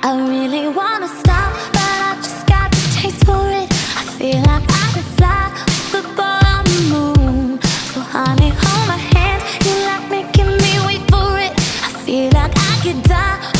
I really wanna stop, but I just got the taste for it. I feel like I could fly the ball on the moon. So honey, hold my hand. You like making me wait for it. I feel like I could die.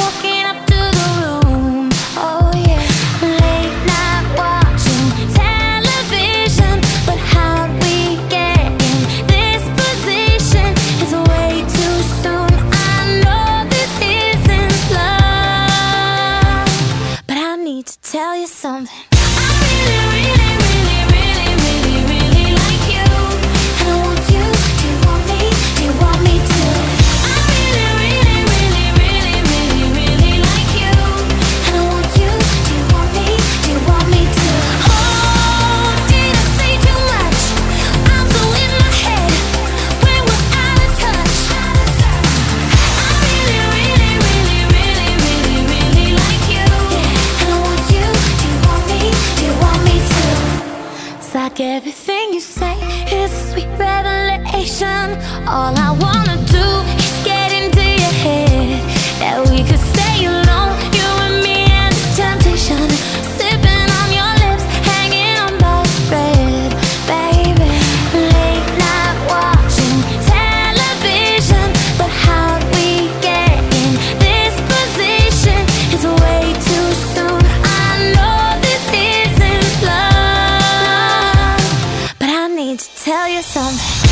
need to tell you something. Like everything you say is a sweet revelation. All I wanna do. tell you something.